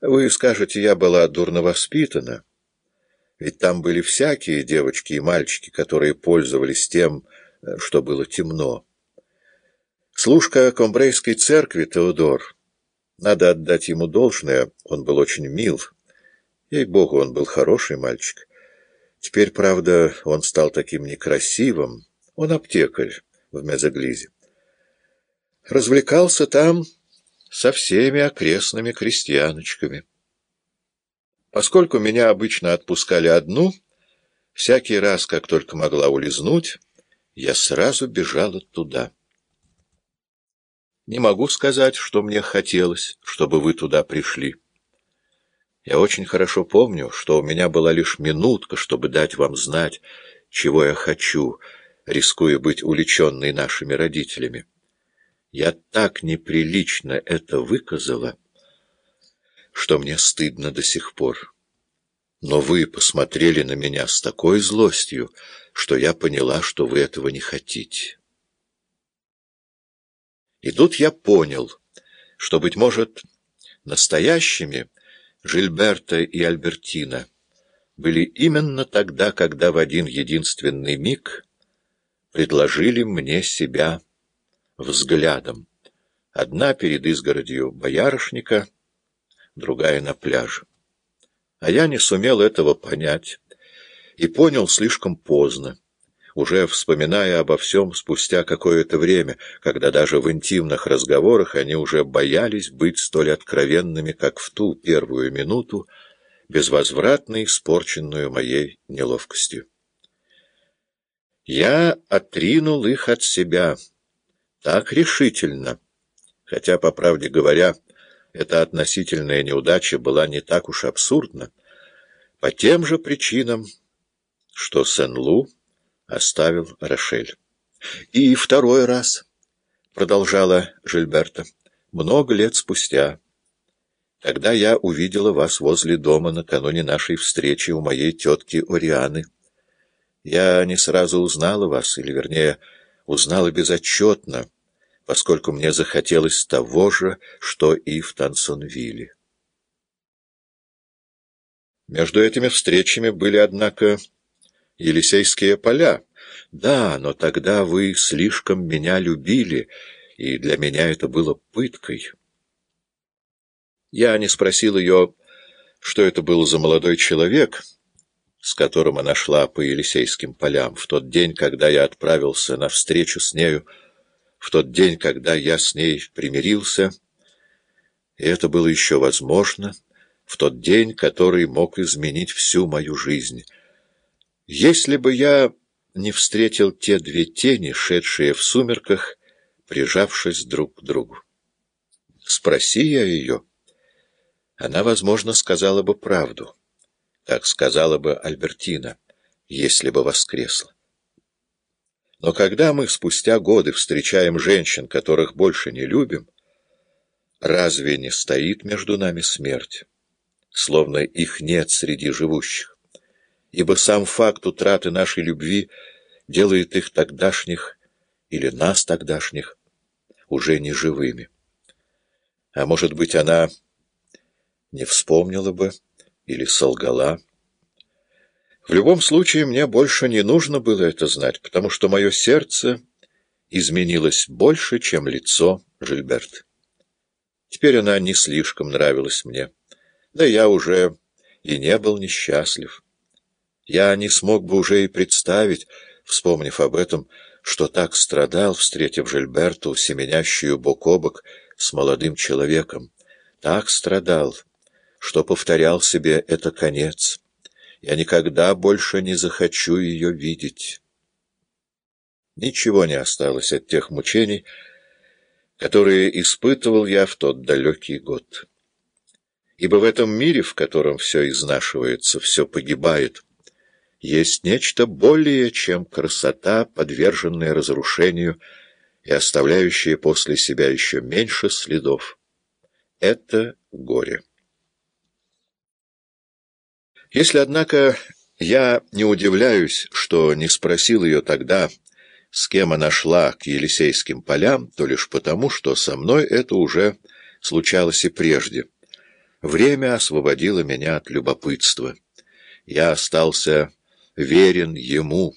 Вы скажете, я была дурно воспитана. Ведь там были всякие девочки и мальчики, которые пользовались тем, что было темно. Служка Комбрейской церкви Теодор. Надо отдать ему должное, он был очень мил. Ей-богу, он был хороший мальчик. Теперь, правда, он стал таким некрасивым. Он аптекарь в Мезоглизе. Развлекался там со всеми окрестными крестьяночками. Поскольку меня обычно отпускали одну, всякий раз, как только могла улизнуть, я сразу бежала туда. Не могу сказать, что мне хотелось, чтобы вы туда пришли. Я очень хорошо помню, что у меня была лишь минутка, чтобы дать вам знать, чего я хочу, рискуя быть уличенной нашими родителями. Я так неприлично это выказала, что мне стыдно до сих пор. Но вы посмотрели на меня с такой злостью, что я поняла, что вы этого не хотите. И тут я понял, что, быть может, настоящими Жильберта и Альбертина были именно тогда, когда в один единственный миг предложили мне себя взглядом. Одна перед изгородью боярышника, другая на пляже. А я не сумел этого понять и понял слишком поздно, уже вспоминая обо всем спустя какое-то время, когда даже в интимных разговорах они уже боялись быть столь откровенными, как в ту первую минуту, безвозвратно испорченную моей неловкостью. Я отринул их от себя так решительно, хотя, по правде говоря, эта относительная неудача была не так уж абсурдна, по тем же причинам, что Сен-Лу оставил Рошель. «И второй раз», — продолжала Жильберта, — «много лет спустя». Тогда я увидела вас возле дома накануне нашей встречи у моей тетки Орианы. Я не сразу узнала вас, или, вернее, узнала безотчетно, поскольку мне захотелось того же, что и в Тансонвилле. Между этими встречами были, однако, Елисейские поля. Да, но тогда вы слишком меня любили, и для меня это было пыткой. Я не спросил ее, что это был за молодой человек, с которым она шла по Елисейским полям, в тот день, когда я отправился на встречу с нею, в тот день, когда я с ней примирился, и это было еще возможно, в тот день, который мог изменить всю мою жизнь. Если бы я не встретил те две тени, шедшие в сумерках, прижавшись друг к другу. Спроси я ее, она, возможно, сказала бы правду, как сказала бы Альбертина, если бы воскресла. Но когда мы спустя годы встречаем женщин, которых больше не любим, разве не стоит между нами смерть, словно их нет среди живущих? Ибо сам факт утраты нашей любви делает их тогдашних или нас тогдашних уже не живыми. А может быть, она не вспомнила бы или солгала, в любом случае, мне больше не нужно было это знать, потому что мое сердце изменилось больше, чем лицо Жильберт. Теперь она не слишком нравилась мне, да я уже и не был несчастлив. Я не смог бы уже и представить, вспомнив об этом, что так страдал, встретив Жильберту, семенящую бок о бок с молодым человеком. Так страдал, что повторял себе «это конец». Я никогда больше не захочу ее видеть. Ничего не осталось от тех мучений, которые испытывал я в тот далекий год. Ибо в этом мире, в котором все изнашивается, все погибает, есть нечто более, чем красота, подверженная разрушению и оставляющая после себя еще меньше следов. Это горе. Если, однако, я не удивляюсь, что не спросил ее тогда, с кем она шла к Елисейским полям, то лишь потому, что со мной это уже случалось и прежде. Время освободило меня от любопытства. Я остался верен ему,